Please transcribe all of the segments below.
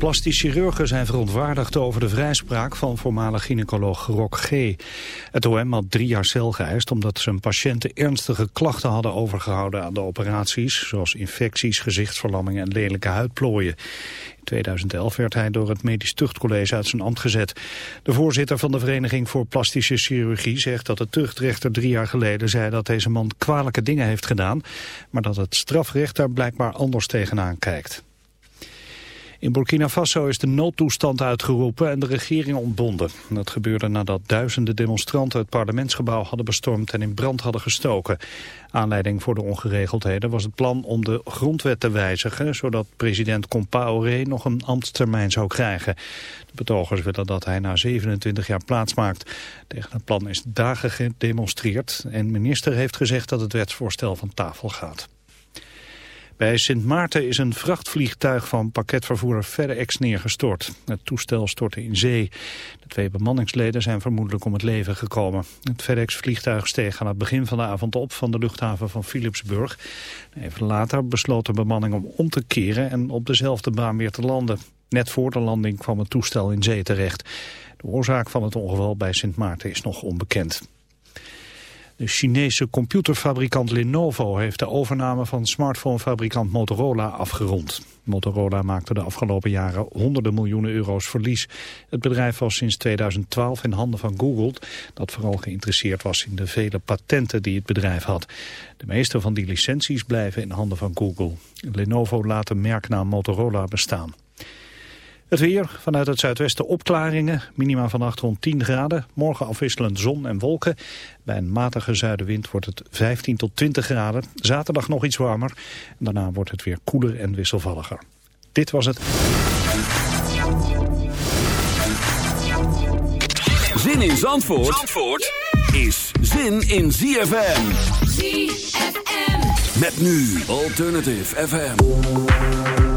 Plastisch chirurgen zijn verontwaardigd over de vrijspraak van voormalig gynaecoloog Rock G. Het OM had drie jaar cel geëist omdat zijn patiënten ernstige klachten hadden overgehouden aan de operaties, zoals infecties, gezichtsverlammingen en lelijke huidplooien. In 2011 werd hij door het Medisch Tuchtcollege uit zijn ambt gezet. De voorzitter van de Vereniging voor Plastische Chirurgie zegt dat de tuchtrechter drie jaar geleden zei dat deze man kwalijke dingen heeft gedaan, maar dat het strafrecht daar blijkbaar anders tegenaan kijkt. In Burkina Faso is de noodtoestand uitgeroepen en de regering ontbonden. Dat gebeurde nadat duizenden demonstranten het parlementsgebouw hadden bestormd en in brand hadden gestoken. Aanleiding voor de ongeregeldheden was het plan om de grondwet te wijzigen, zodat president Compaoré nog een ambtstermijn zou krijgen. De betogers willen dat hij na 27 jaar plaatsmaakt. Tegen het plan is dagen gedemonstreerd en minister heeft gezegd dat het wetsvoorstel van tafel gaat. Bij Sint Maarten is een vrachtvliegtuig van pakketvervoerder FedEx neergestort. Het toestel stortte in zee. De twee bemanningsleden zijn vermoedelijk om het leven gekomen. Het FedEx-vliegtuig steeg aan het begin van de avond op van de luchthaven van Philipsburg. Even later besloot de bemanning om om te keren en op dezelfde baan weer te landen. Net voor de landing kwam het toestel in zee terecht. De oorzaak van het ongeval bij Sint Maarten is nog onbekend. De Chinese computerfabrikant Lenovo heeft de overname van smartphonefabrikant Motorola afgerond. Motorola maakte de afgelopen jaren honderden miljoenen euro's verlies. Het bedrijf was sinds 2012 in handen van Google, dat vooral geïnteresseerd was in de vele patenten die het bedrijf had. De meeste van die licenties blijven in handen van Google. Lenovo laat de merknaam Motorola bestaan. Het weer, vanuit het zuidwesten opklaringen, minima vannacht rond 10 graden. Morgen afwisselend zon en wolken. Bij een matige zuidenwind wordt het 15 tot 20 graden. Zaterdag nog iets warmer. Daarna wordt het weer koeler en wisselvalliger. Dit was het. Zin in Zandvoort, Zandvoort is zin in ZFM. ZFM. Met nu Alternative FM.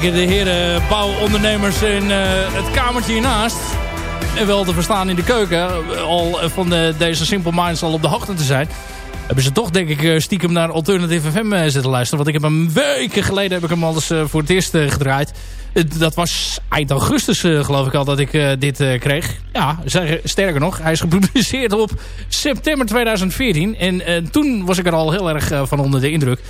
De heren bouwondernemers in uh, het kamertje hiernaast... en wel te verstaan in de keuken... al van de, deze Simple Minds al op de hoogte te zijn... hebben ze toch denk ik stiekem naar Alternative FM zitten luisteren. Want ik heb een weken geleden heb ik hem al eens voor het eerst gedraaid. dat was eind augustus geloof ik al dat ik dit kreeg. Ja, sterker nog, hij is gepubliceerd op september 2014. En toen was ik er al heel erg van onder de indruk...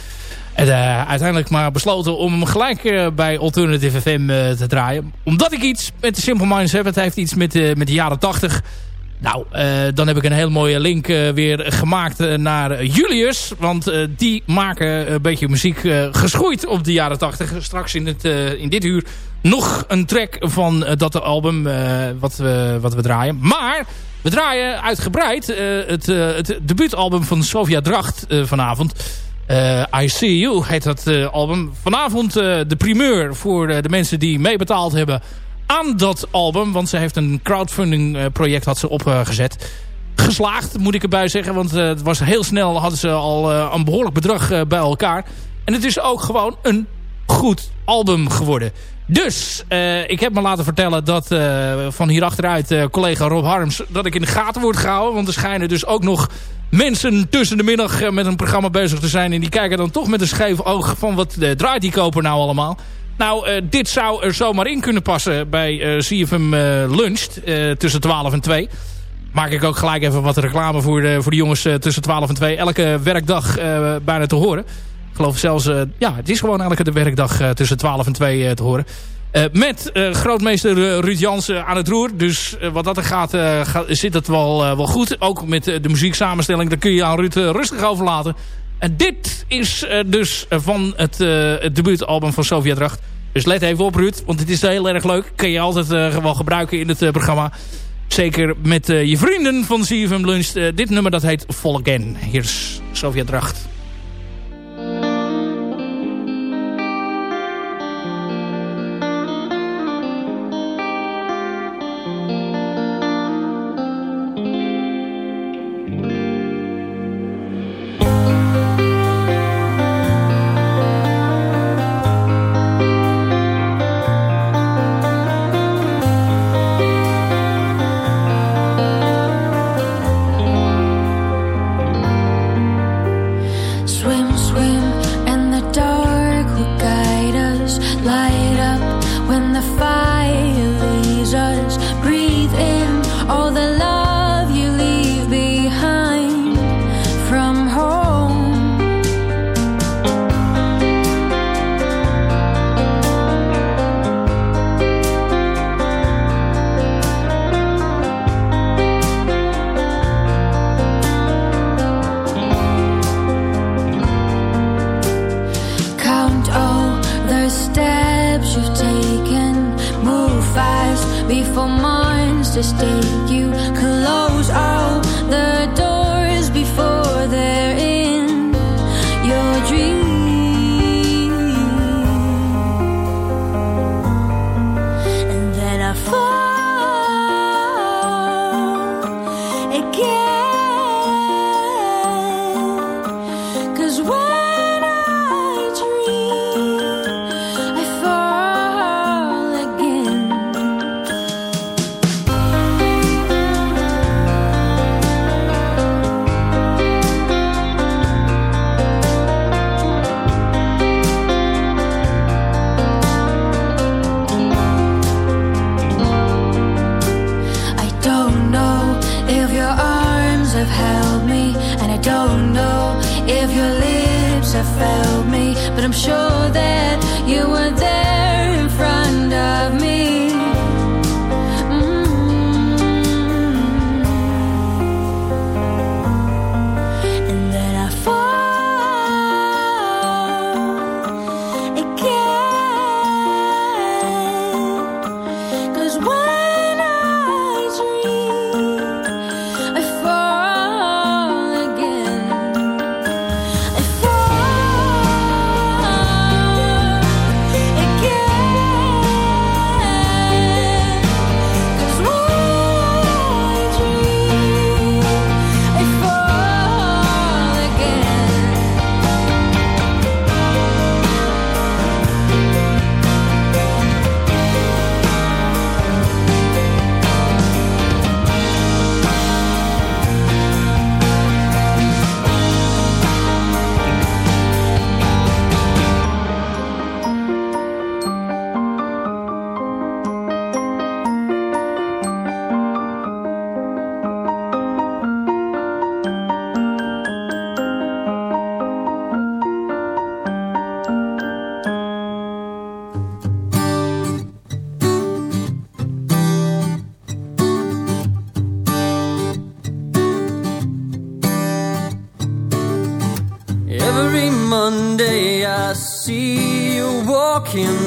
En uh, uiteindelijk maar besloten om hem gelijk uh, bij Alternative FM uh, te draaien. Omdat ik iets met de Simple Minds heb. Het heeft iets met, met de jaren 80. Nou, dan heb ik een heel mooie link weer gemaakt naar Julius. Want die maken een beetje muziek geschoeid op de jaren 80. Straks in, het, in dit uur nog een track van dat album wat, we, wat we draaien. Maar... We draaien uitgebreid het, het debuutalbum van Sofia Dracht vanavond. Uh, I See You heet dat uh, album. Vanavond uh, de primeur voor de mensen die meebetaald hebben aan dat album. Want ze heeft een crowdfunding project had ze opgezet. Geslaagd moet ik erbij zeggen. Want het was heel snel hadden ze al een behoorlijk bedrag bij elkaar. En het is ook gewoon een goed album geworden. Dus, ik heb me laten vertellen dat van hier achteruit collega Rob Harms... dat ik in de gaten word gehouden. Want er schijnen dus ook nog mensen tussen de middag eh, met een programma bezig te zijn. En die kijken dan toch met een scheef oog van wat draait die koper nou allemaal. Nou, dit zou er zomaar in kunnen passen bij CFM Lunch tussen 12 en 2. Maak ik ook gelijk even wat reclame voor de, voor de jongens tussen 12 en 2. Elke werkdag bijna te horen. Ik geloof zelfs, ja, het is gewoon elke werkdag tussen 12 en 2 te horen. Uh, met uh, grootmeester uh, Ruud Jansen aan het roer. Dus wat dat er gaat, zit het wel, wel goed. Ook met de muzieksamenstelling. Daar kun je aan Ruud rustig overlaten. En dit is dus van het, het debuutalbum van Sofia Dracht. Dus let even op Ruud. Want het is heel erg leuk. Kun je altijd wel gebruiken in het programma. Zeker met je vrienden van CFM Lunch. dit nummer dat heet Again. Hier is Sofia Dracht.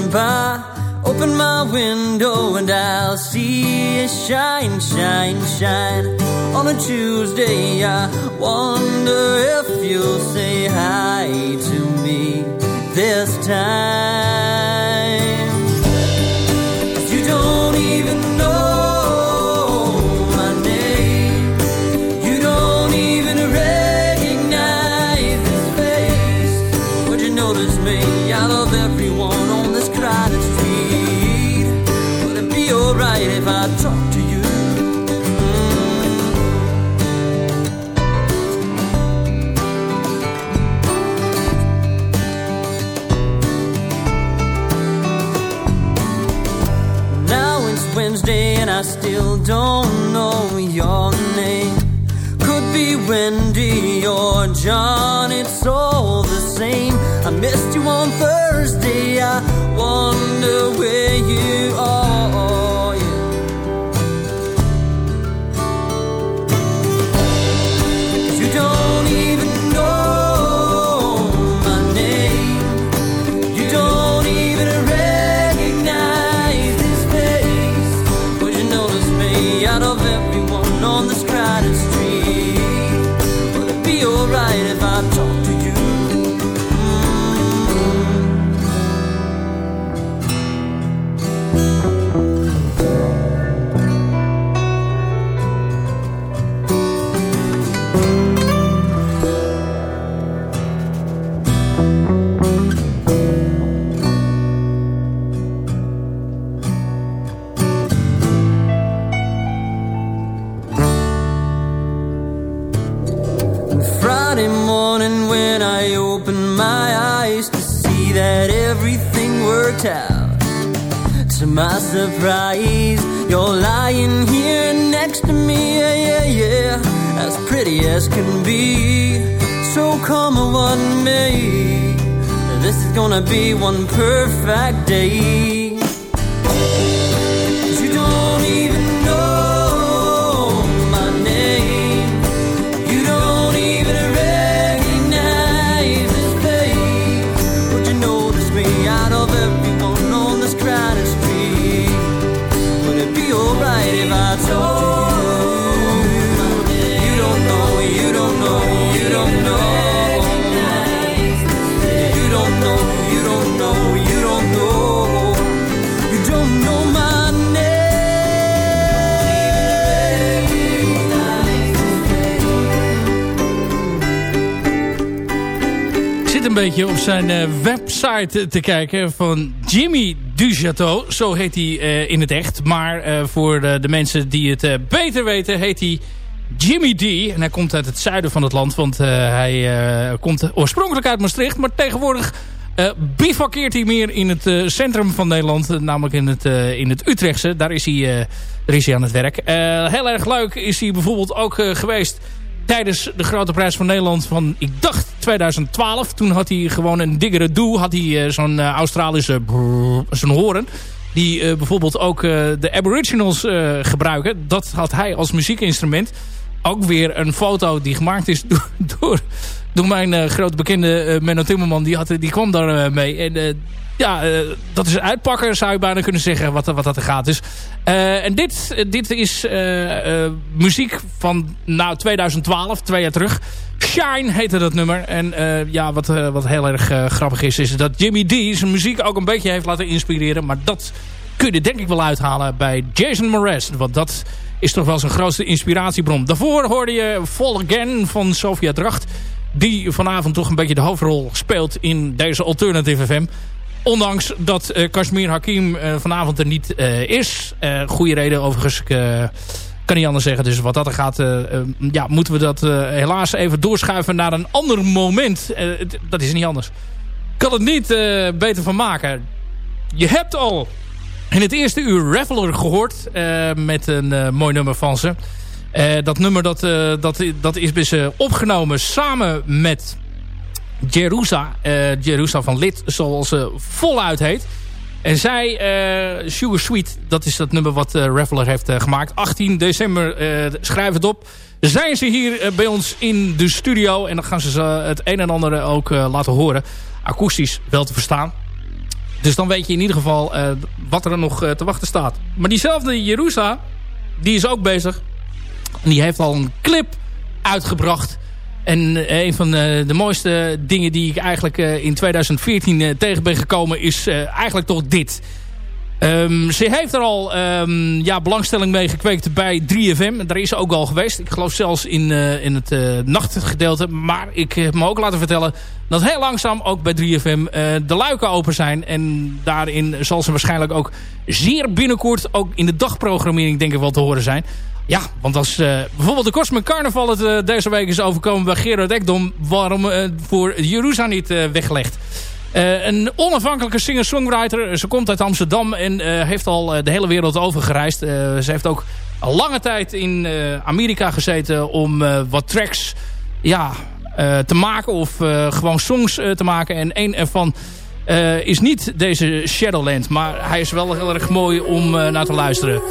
By. Open my window and I'll see you shine, shine, shine. On a Tuesday I wonder if you'll say hi to me this time. Still don't know your name. Could be Wendy or John, it's all the same. I missed you on Thursday, I wonder where you are. Friday morning when I opened my eyes to see that everything worked out. To my surprise, you're lying here next to me, yeah, yeah, yeah, as pretty as can be. So come what may, this is gonna be one perfect day. Een beetje op zijn eh, website te kijken van Jimmy Dujato. Zo heet hij eh, in het echt. Maar eh, voor de, mensen die het beter weten heet hij Jimmy D. En hij komt uit het zuiden van het land. Want hij komt oorspronkelijk uit Maastricht. Maar tegenwoordig eh bivakkeert hij meer in het centrum van Nederland. namelijk in het, in het Utrechtse. Daar is hij, daar is hij aan het werk. Heel erg leuk is hij bijvoorbeeld ook geweest tijdens de Grote Prijs van Nederland van, ik dacht 2012. Toen had hij gewoon een diggere doe. Had hij eh, zo'n eh, Australische zo'n horen. Die eh, bijvoorbeeld ook de Aboriginals gebruiken. Dat had hij als muziekinstrument. Ook weer een foto die gemaakt is door, door, door mijn grote bekende Menno Timmerman. Die, had, die kwam daar mee. En ja, eh, dat is uitpakken zou je bijna kunnen zeggen wat, wat dat er gaat. Dus, eh, en dit, dit is eh, muziek van nou, 2012, twee jaar terug. Shine heette dat nummer. En ja, wat, wat heel erg grappig is, is dat Jimmy D zijn muziek ook een beetje heeft laten inspireren. Maar dat kun je denk ik wel uithalen bij Jason Mraz. Want dat is toch wel zijn grootste inspiratiebron. Daarvoor hoorde je Fall Again van Sofia Dracht. Die vanavond toch een beetje de hoofdrol speelt in deze Alternative FM. Ondanks dat eh Kashmir Hakim eh, vanavond er niet eh, is. Goede reden overigens. Ik kan niet anders zeggen. Dus wat dat er gaat, ja, moeten we dat helaas even doorschuiven naar een ander moment. Dat is niet anders. Ik kan het niet beter van maken. Je hebt al in het eerste uur Reveler gehoord. eh, met een mooi nummer van ze. Dat nummer dat, dat, dat is dus eh, opgenomen samen met Jerusa. eh Jerusa van Lid, zoals ze voluit heet. En zij, Sugar Sweet, dat is dat nummer wat uh, Raveler heeft gemaakt. 18 december, schrijf het op. Zijn ze hier bij ons in de studio. En dan gaan ze het een en ander ook laten horen. Akoestisch wel te verstaan. Dus dan weet je in ieder geval wat er nog te wachten staat. Maar diezelfde Jerusa, die is ook bezig. En die heeft al een clip uitgebracht. En eh, een van de, de, mooiste dingen die ik eigenlijk eh, in 2014 eh, tegen ben gekomen is eigenlijk toch dit. Um, ze heeft er al um, ja, belangstelling mee gekweekt bij 3FM. Daar is ze ook al geweest. Ik geloof zelfs in, in het uh, nachtgedeelte. Maar ik heb me ook laten vertellen dat heel langzaam ook bij 3FM uh, de luiken open zijn. En daarin zal ze waarschijnlijk ook zeer binnenkort ook in de dagprogrammering denk ik wel te horen zijn. Ja, want als uh, bijvoorbeeld de Cosmic Carnival het uh, deze week is overkomen bij Gerard Ekdom... waarom uh, voor Jeruzalem niet weggelegd? een onafhankelijke singer-songwriter. Ze komt uit Amsterdam en heeft al de hele wereld over gereisd. ze heeft ook lange tijd in Amerika gezeten om wat tracks ja, te maken... of gewoon songs te maken. En een ervan... is niet deze Shadowland, maar hij is wel heel erg mooi om naar te luisteren.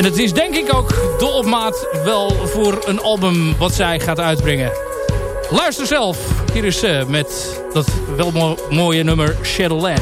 En het is denk ik ook de opmaat wel voor een album wat zij gaat uitbrengen. Luister zelf. Hier is ze met dat wel mooie nummer Shadowland.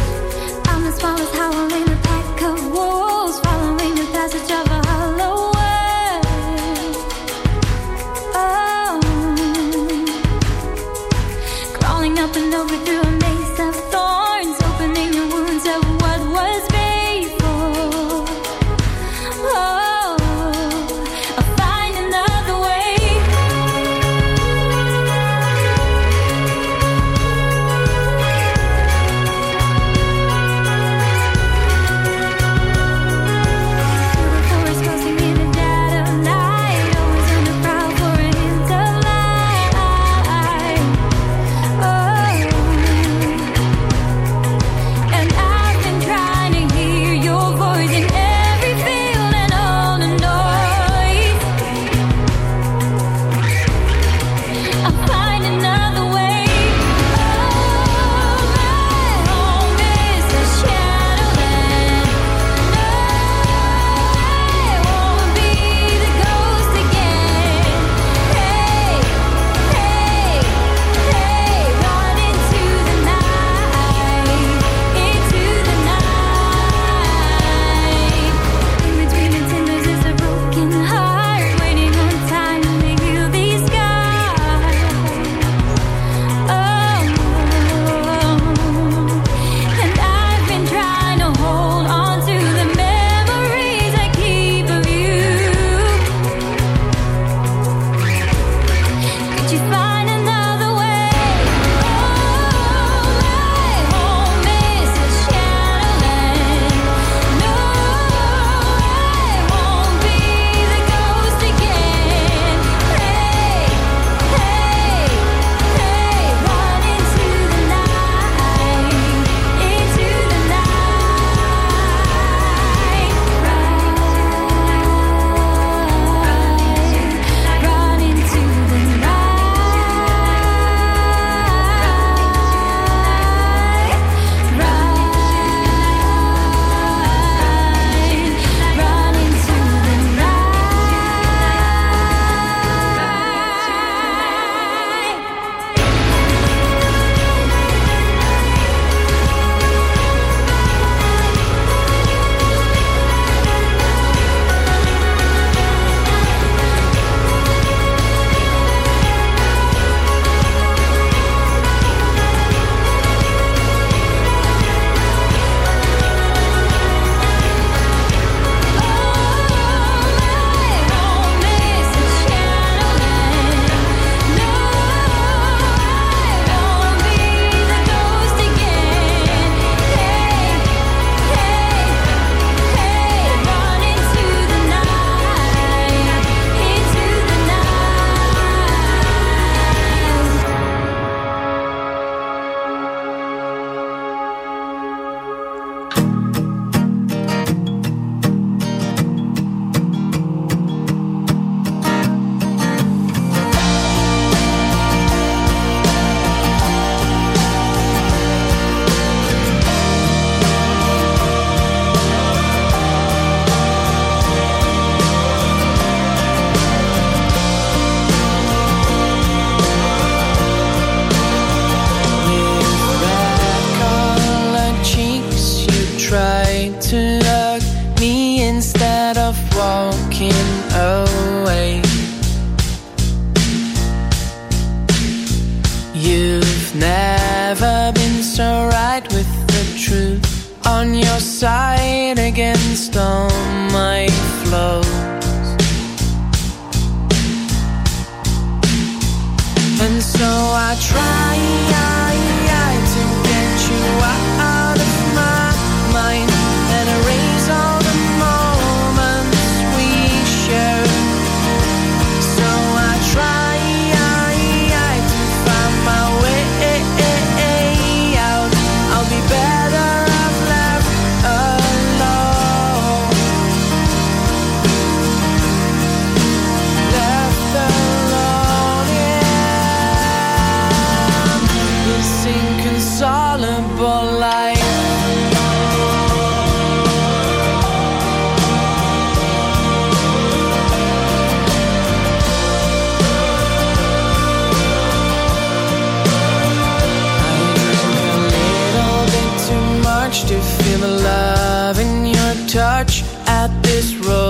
Touch at this raucous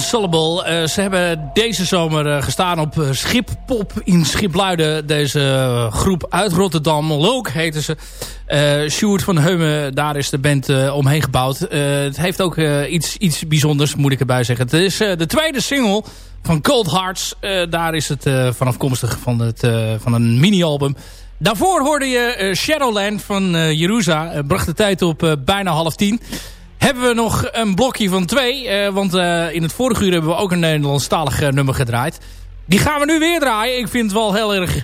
Eh, ze hebben deze zomer eh, gestaan op uh, Schippop in Schipluiden. Deze eh, groep uit Rotterdam. Look heten ze. Eh Sjoerd van Heumen, daar is de band eh, omheen gebouwd. Eh, het heeft ook eh, iets, iets bijzonders, moet ik erbij zeggen. Het is eh, de tweede single van Cold Hearts. Eh, daar is het eh, van afkomstig van, het, eh, van een mini-album. Daarvoor hoorde je eh, Shadowland van eh Jerusa. Eh, bracht de tijd op eh, bijna half tien. Hebben we nog een blokje van twee. eh, want eh, in het vorige uur hebben we ook een Nederlandstalig eh, nummer gedraaid. Die gaan we nu weer draaien. Ik vind het wel heel erg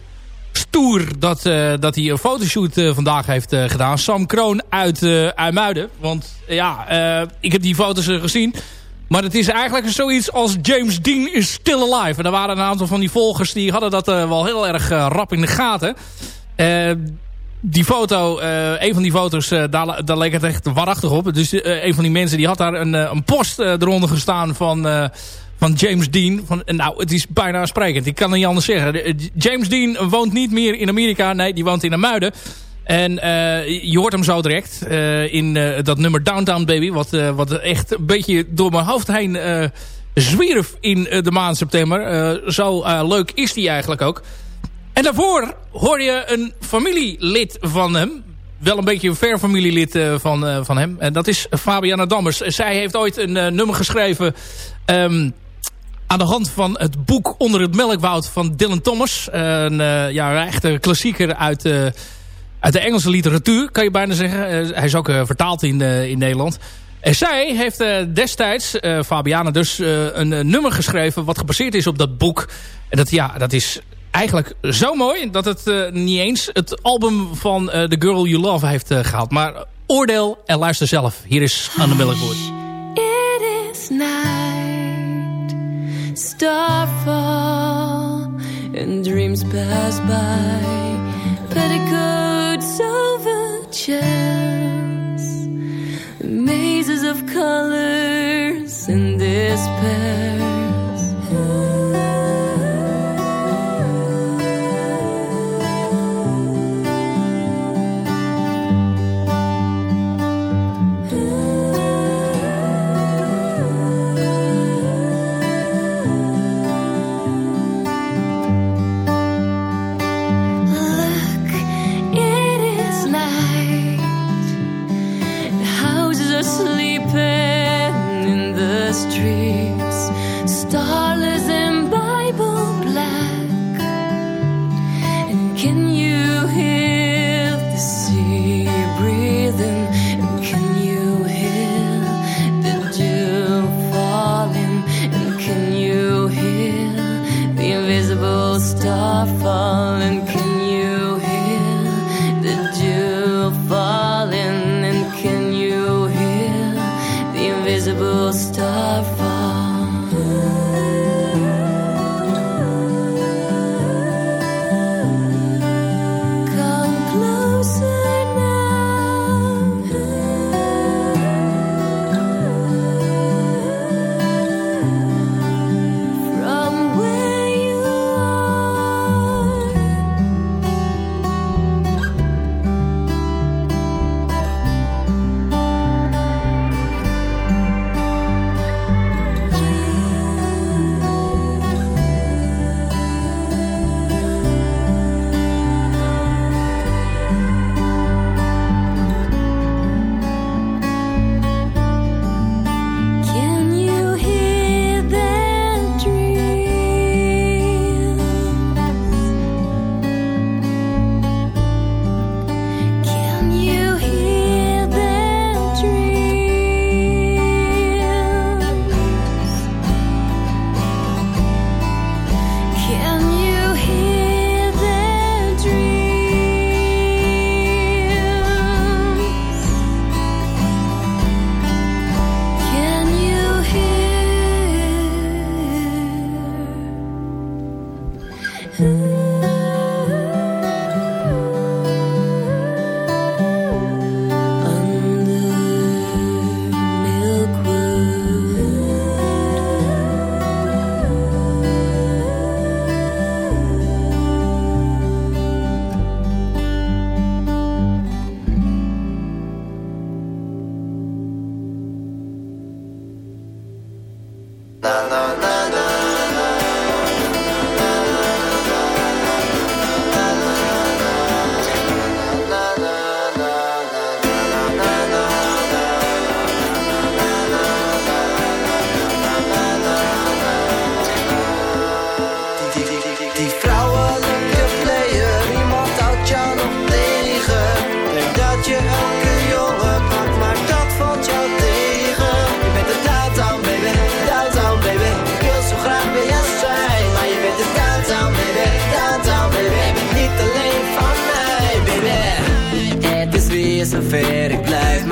stoer dat, eh, dat hij een fotoshoot eh, vandaag heeft eh, gedaan. Sam Kroon uit IJmuiden. Want ja, eh, ik heb die foto's eh, gezien. Maar het is eigenlijk zoiets als James Dean is still alive. En er waren een aantal van die volgers die hadden dat eh, wel heel erg eh, rap in de gaten. Die foto, eh, een van die foto's, eh, daar, daar leek het echt waarachtig op. Dus eh, een van die mensen die had daar een, een post eronder gestaan van, van James Dean. Van, nou, het is bijna sprekend. Ik kan het niet anders zeggen. James Dean woont niet meer in Amerika. Nee, die woont in Amuiden. En je hoort hem zo direct in dat nummer Downtown Baby. Wat, wat echt een beetje door mijn hoofd heen zwierf in de maand september. Zo leuk is die eigenlijk ook. En daarvoor hoor je een familielid van hem. Wel een beetje een ver familielid eh, van, eh, van hem. En dat is Fabiana Dammers. Zij heeft ooit een eh, nummer geschreven... ehm, aan de hand van het boek Onder het Melkwoud van Dylan Thomas. Een, eh, ja, echte klassieker uit, uit de Engelse literatuur, kan je bijna zeggen. Hij is ook vertaald in, in Nederland. En zij heeft destijds, Fabiana dus, een, nummer geschreven... wat gebaseerd is op dat boek. En dat, ja, dat is eigenlijk zo mooi dat het uh, niet eens het album van uh, The Girl You Love heeft uh, gehaald. Maar oordeel en luister zelf. Hier is Anne Melkwood. It is night, starfall, and dreams pass by, petticoats over chairs, mazes of colors and despair.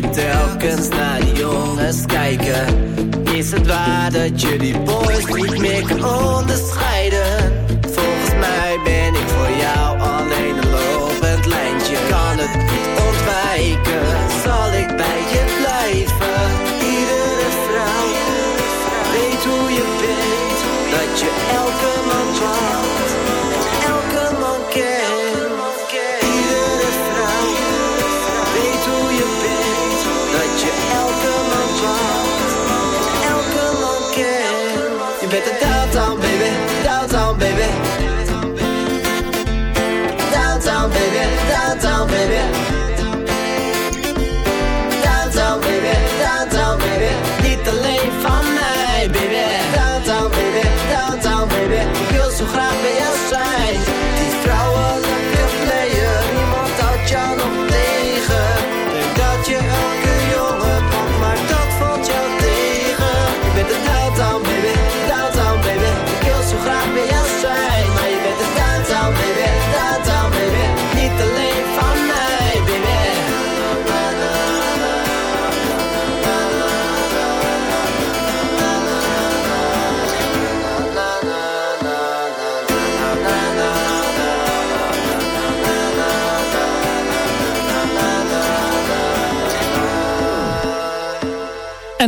telkens naar die jongens kijken. Is het waar dat je die boys niet meer kan onderscheiden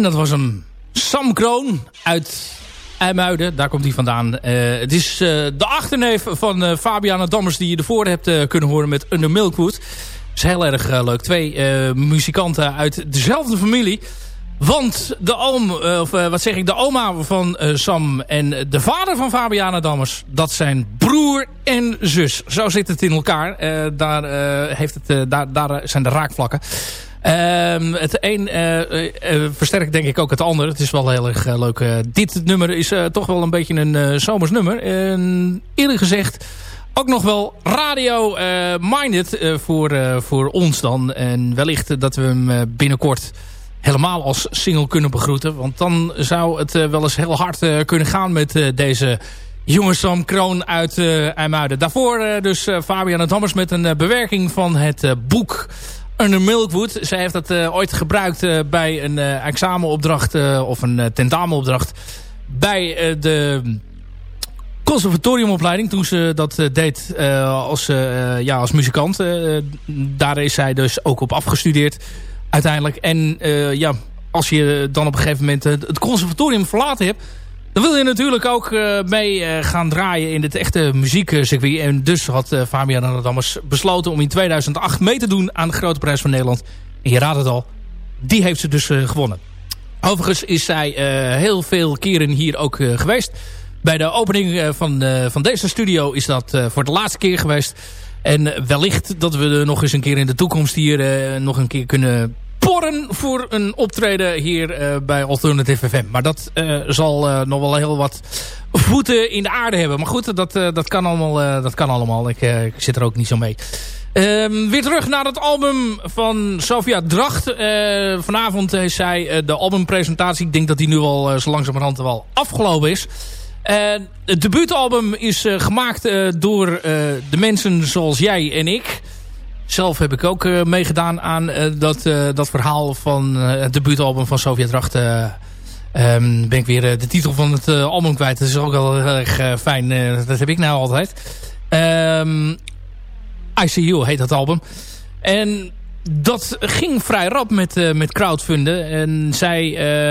dat was een Sam Kroon uit IJmuiden. Daar komt hij vandaan. Uh, het is uh, de achterneef van uh, Fabiana Dammers die je ervoor hebt kunnen horen met Under Milkwood. Dat is heel erg leuk. Twee muzikanten uit dezelfde familie. Want de oom, of wat zeg ik, de oma van Sam en de vader van Fabiana Dammers... dat zijn broer en zus. Zo zit het in elkaar. daar, heeft het, daar, daar zijn de raakvlakken. Um, het een uh, uh, versterkt denk ik ook het ander. Het is wel heel erg leuk. dit nummer is toch wel een beetje een zomers nummer. En eerlijk gezegd ook nog wel radio-minded voor, voor ons dan. En wellicht dat we hem binnenkort helemaal als single kunnen begroeten. Want dan zou het wel eens heel hard kunnen gaan met deze jonge Sam Kroon uit IJmuiden. Daarvoor dus Fabian Hammers met een bewerking van het boek Under Milkwood. Zij heeft dat uh, ooit gebruikt uh, bij een uh, examenopdracht of een tentamensopdracht bij de conservatoriumopleiding. Toen ze dat deed als, ja, als muzikant. daar is zij dus ook op afgestudeerd uiteindelijk. En ja, als je dan op een gegeven moment het conservatorium verlaten hebt dan wil je natuurlijk ook uh, mee uh, gaan draaien in het echte muziekcircuit. En dus had uh, Fabian Adammers besloten om in 2008 mee te doen aan de Grote Prijs van Nederland. En je raadt het al, die heeft ze dus gewonnen. Overigens is zij heel veel keren hier ook geweest. Bij de opening van, van deze studio is dat voor de laatste keer geweest. En wellicht dat we er nog eens een keer in de toekomst hier nog een keer kunnen porren voor een optreden hier uh, bij Alternative FM. Maar dat uh, zal uh, nog wel heel wat voeten in de aarde hebben. Maar goed, dat, dat, kan, allemaal, dat kan allemaal. Ik, zit er ook niet zo mee. Um, weer terug naar het album van Sofia Dracht. vanavond is zij de albumpresentatie. Ik denk dat die nu al zo langzamerhand wel afgelopen is. het debuutalbum is gemaakt door de mensen zoals jij en ik... Zelf heb ik ook uh, meegedaan aan uh, dat, uh, dat verhaal van het debuutalbum van Sovjet Dracht. Um, ben ik weer de titel van het album kwijt. Dat is ook wel heel erg fijn. dat heb ik nou altijd. Um, ICU heet dat album. En dat ging vrij rap met, met crowdfunden. En zij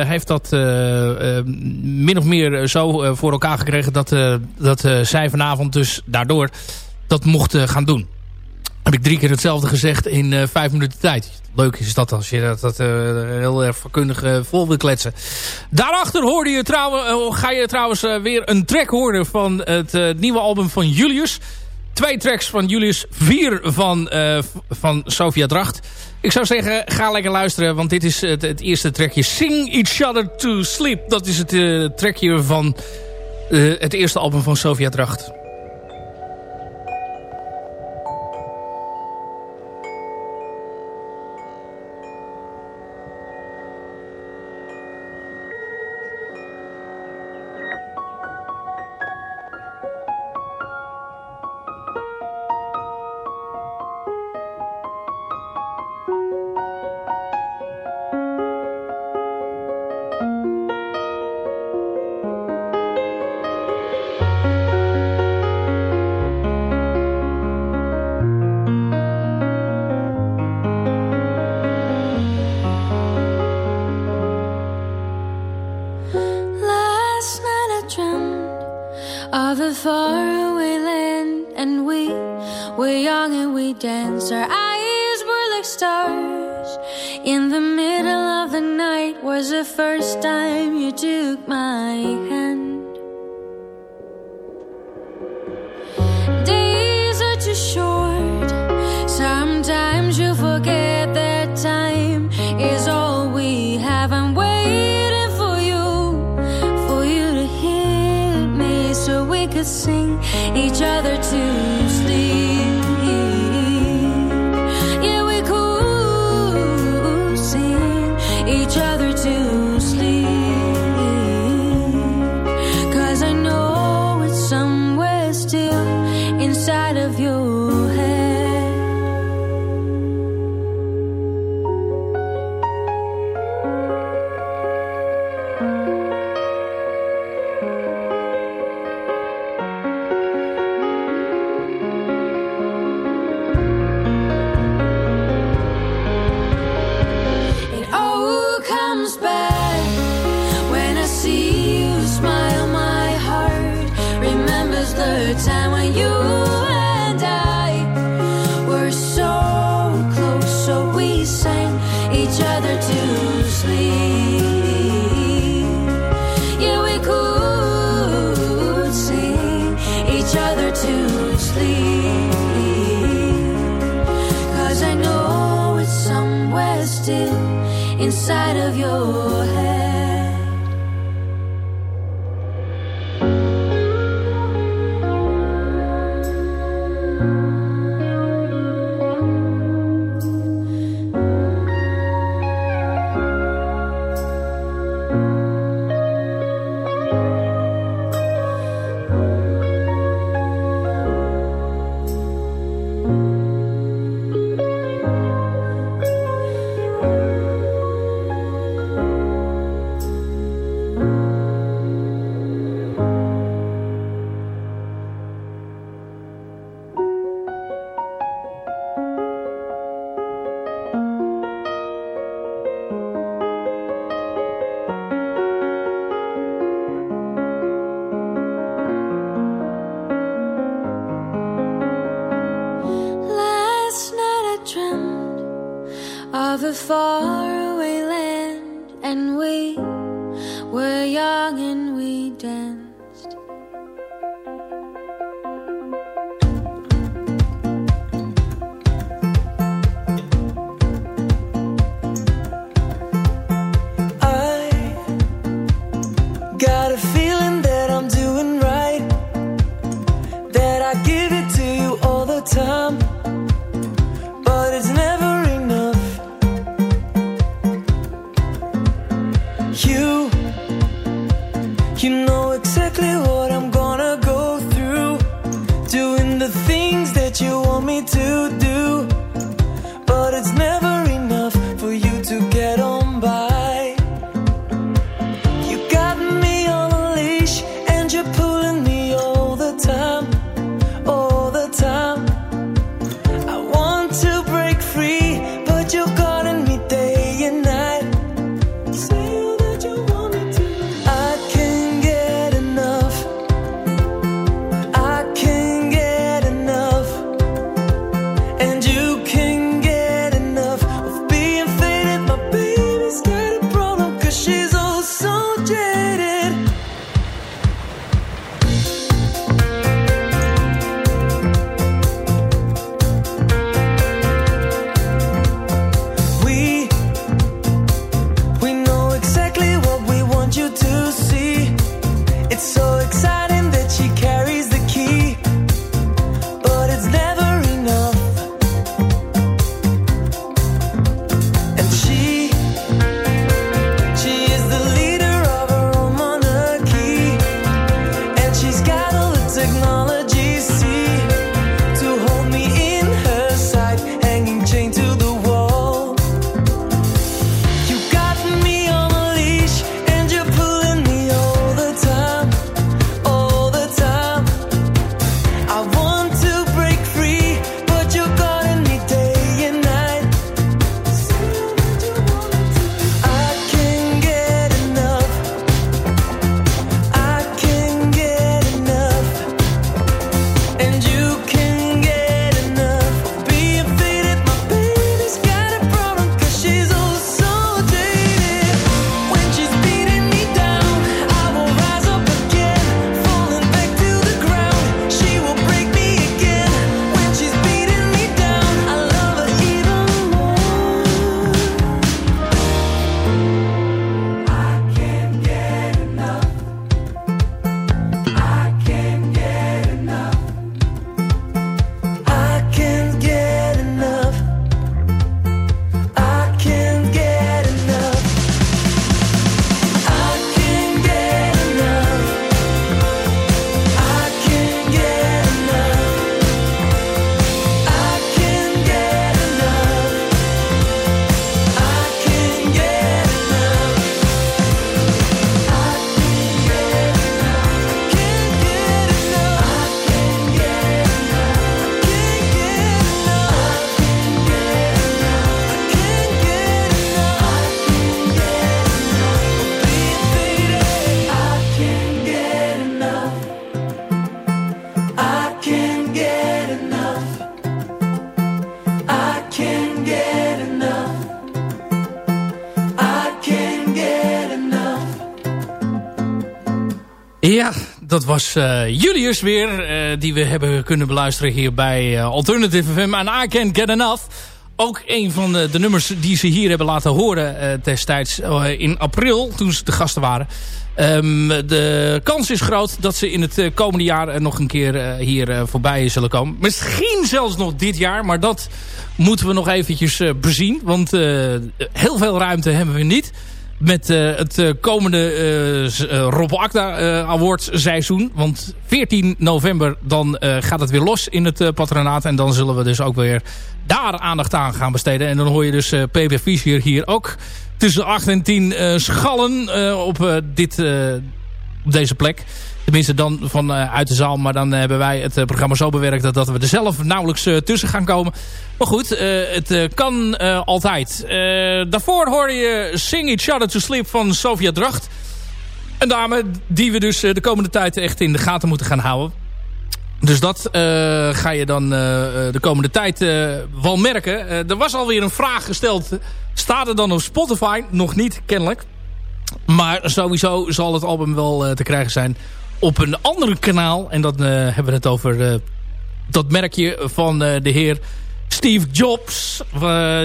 heeft dat min of meer zo voor elkaar gekregen... dat, dat zij vanavond dus daardoor dat mocht gaan doen heb ik drie keer hetzelfde gezegd in uh, vijf minuten tijd. Leuk is dat als je dat, dat uh, heel erg vakkundig uh, vol wil kletsen. Daarachter hoorde je trouwens, ga je trouwens weer een track horen van het nieuwe album van Julius. Twee tracks van Julius, vier van, van Sofia Dracht. Ik zou zeggen, ga lekker luisteren, want dit is het, het eerste trackje. Sing Each Other to Sleep. Dat is het trackje van het eerste album van Sofia Dracht. Inside of your dat was uh, Julius weer. Uh, die we hebben kunnen beluisteren hier bij uh, Alternative FM. En I Can't Get Enough. Ook een van de, nummers die ze hier hebben laten horen destijds in april, toen ze de gasten waren. Um, de kans is groot dat ze in het komende jaar nog een keer hier voorbij zullen komen. Misschien zelfs nog dit jaar, maar dat moeten we nog eventjes bezien. Want heel veel ruimte hebben we niet met uh, het uh, komende uh, Rob Akda Awards seizoen. Want 14 november dan gaat het weer los in het patronaat. En dan zullen we dus ook weer daar aandacht aan gaan besteden. En dan hoor je dus PB Fischer hier ook tussen 8 en 10 schallen op, dit, op deze plek. Tenminste dan vanuit uit de zaal. Maar dan hebben wij het programma zo bewerkt dat, dat we er zelf nauwelijks tussen gaan komen. Maar goed, het kan altijd. daarvoor hoor je Sing Each Other to Sleep van Sofia Dracht. Een dame die we dus de komende tijd echt in de gaten moeten gaan houden. Dus dat ga je dan de komende tijd wel merken. er was alweer een vraag gesteld. Staat er dan op Spotify? Nog niet, kennelijk. Maar sowieso zal het album wel te krijgen zijn op een ander kanaal. En dan hebben we het over dat merkje van de heer Steve Jobs.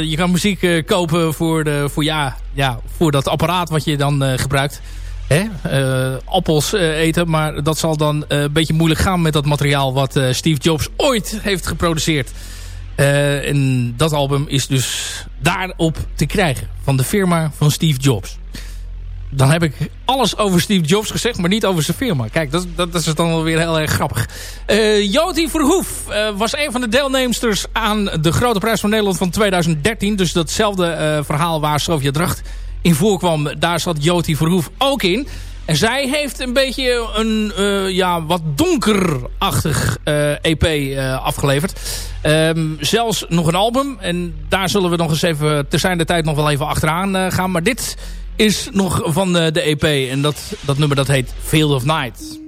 je kan muziek kopen voor, de, voor, ja, ja, voor dat apparaat wat je dan gebruikt. Hè? appels eten. Maar dat zal dan een beetje moeilijk gaan met dat materiaal wat Steve Jobs ooit heeft geproduceerd. en dat album is dus daarop te krijgen. Van de firma van Steve Jobs dan heb ik alles over Steve Jobs gezegd, maar niet over zijn firma. Kijk, dat, dat is dan wel weer heel erg grappig. Uh, Joti Verhoef uh, was een van de deelnemsters aan de Grote Prijs van Nederland van 2013. Dus datzelfde uh, verhaal waar Sofia Dracht in voorkwam, daar zat Joti Verhoef ook in. En zij heeft een beetje een ja, wat donkerachtig EP afgeleverd. Um, zelfs nog een album. En daar zullen we nog eens even ter zijn de tijd nog wel even achteraan gaan. Maar dit is nog van de, de EP. En dat, dat nummer dat heet Field of Night.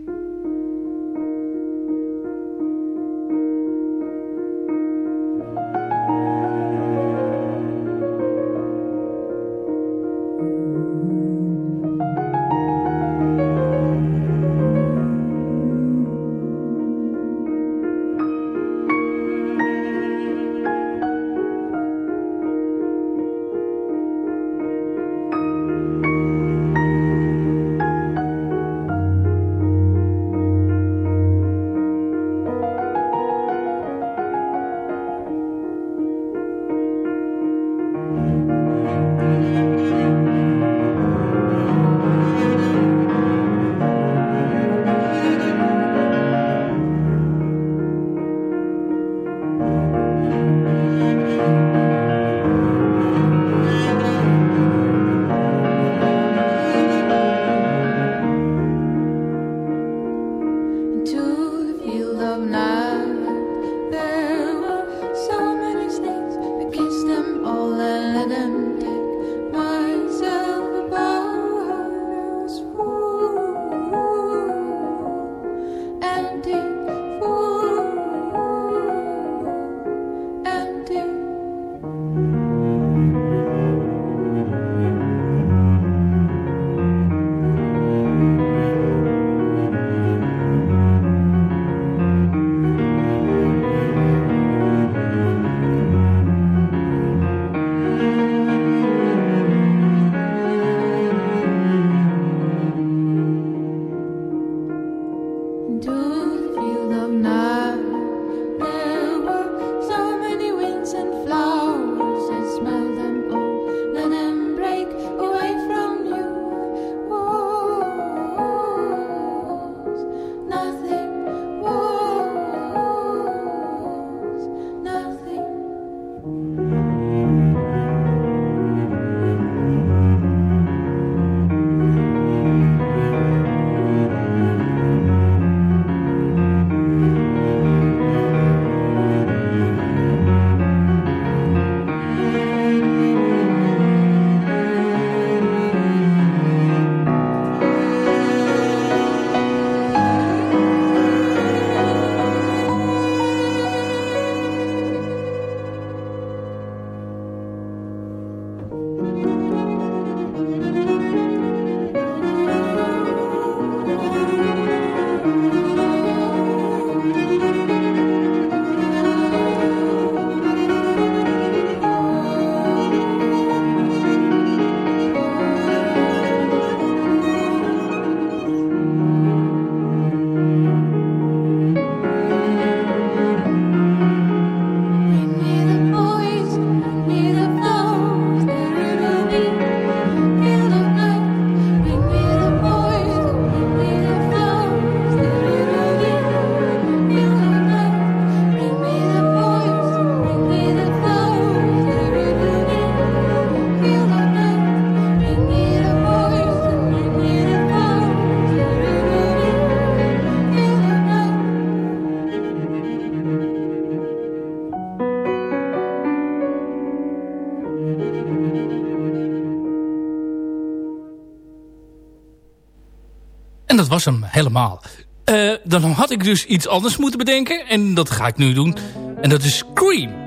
Was hem helemaal. Uh, dan had ik dus iets anders moeten bedenken. En dat ga ik nu doen. En dat is Cream.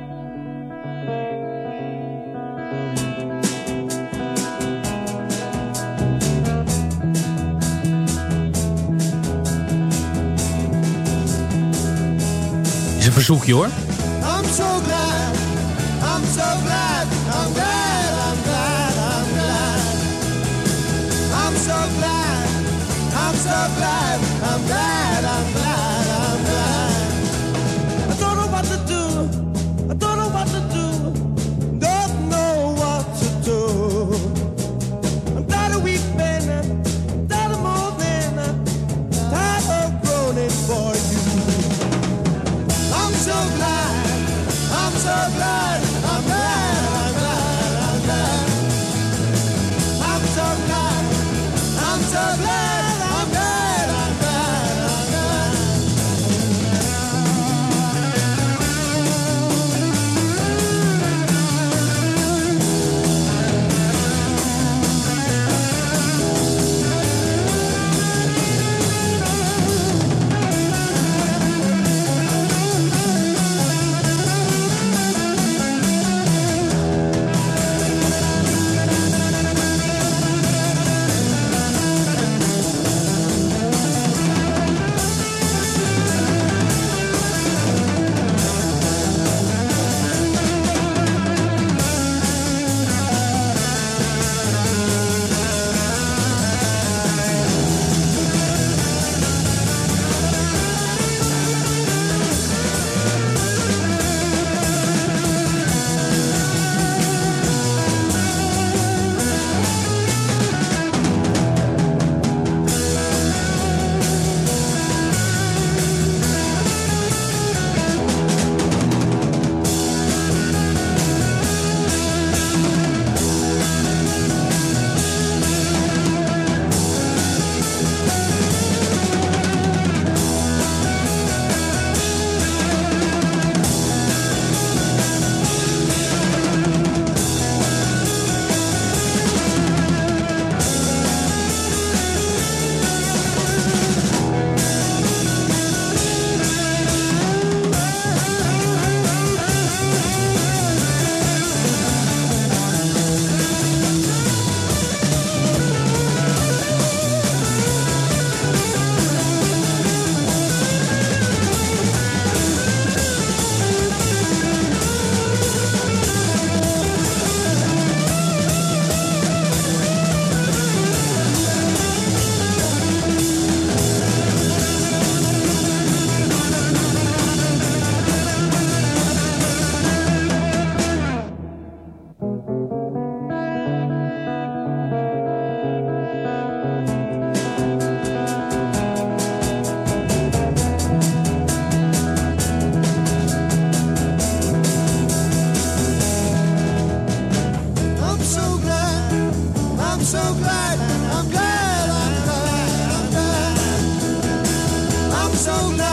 Is een verzoekje hoor. I'm so glad,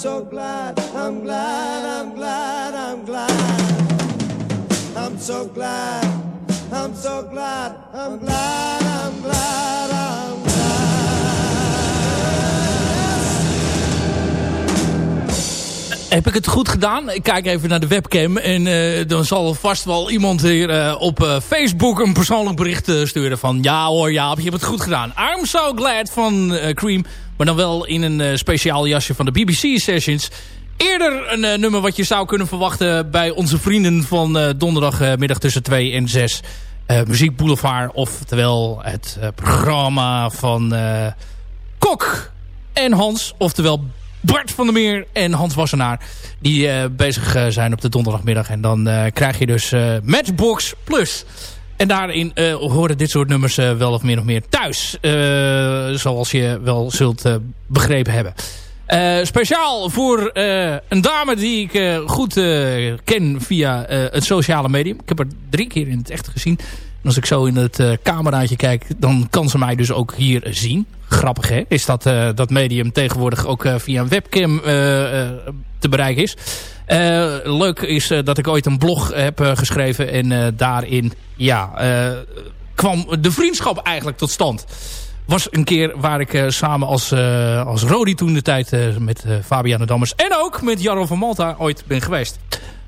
so glad, I'm glad, I'm glad, I'm glad. I'm so glad, I'm so glad, I'm glad, I'm glad. Heb ik het goed gedaan? Ik kijk even naar de webcam. En eh, dan zal vast wel iemand hier eh, op eh, Facebook een persoonlijk bericht sturen. Van ja hoor Jaap, je hebt het goed gedaan. I'm so glad van Cream. Maar dan wel in een speciaal jasje van de BBC Sessions. Eerder een nummer wat je zou kunnen verwachten bij onze vrienden van donderdagmiddag tussen 2 en 6. eh Muziek Boulevard. Oftewel het programma van Kok en Hans. Oftewel Bart van der Meer en Hans Wassenaar. Die bezig zijn op de donderdagmiddag. En dan krijg je dus Matchbox Plus. En daarin horen dit soort nummers wel of meer of meer thuis. zoals je wel zult begrepen hebben. speciaal voor een dame die ik goed ken via het sociale medium. Ik heb haar drie keer in het echt gezien als ik zo in het uh, cameraatje kijk, dan kan ze mij dus ook hier zien. Grappig hè, is dat uh, dat medium tegenwoordig ook uh, via een webcam te bereiken is. leuk is dat ik ooit een blog heb geschreven en daarin ja, kwam de vriendschap eigenlijk tot stand. Was een keer waar ik samen als, als Rodi toen de tijd met Fabiana Dammers en ook met Jarro van Malta ooit ben geweest.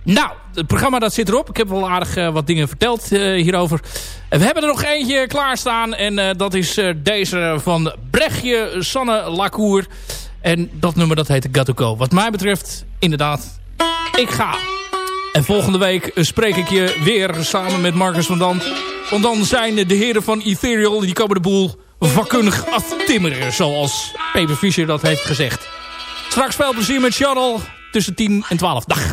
Nou, het programma dat zit erop. Ik heb wel aardig uh, wat dingen verteld uh, hierover. En we hebben er nog eentje klaarstaan. En uh, dat is deze van Brechtje Sanne Lacour. En dat nummer dat heet Got Wat mij betreft, inderdaad, ik ga. En volgende week spreek ik je weer samen met Marcus van Dam. Want dan zijn de heren van Ethereal, die komen de boel vakkundig aftimmeren. Zoals Peter Fischer dat heeft gezegd. Straks veel plezier met Charles tussen 10 en 12. Dag.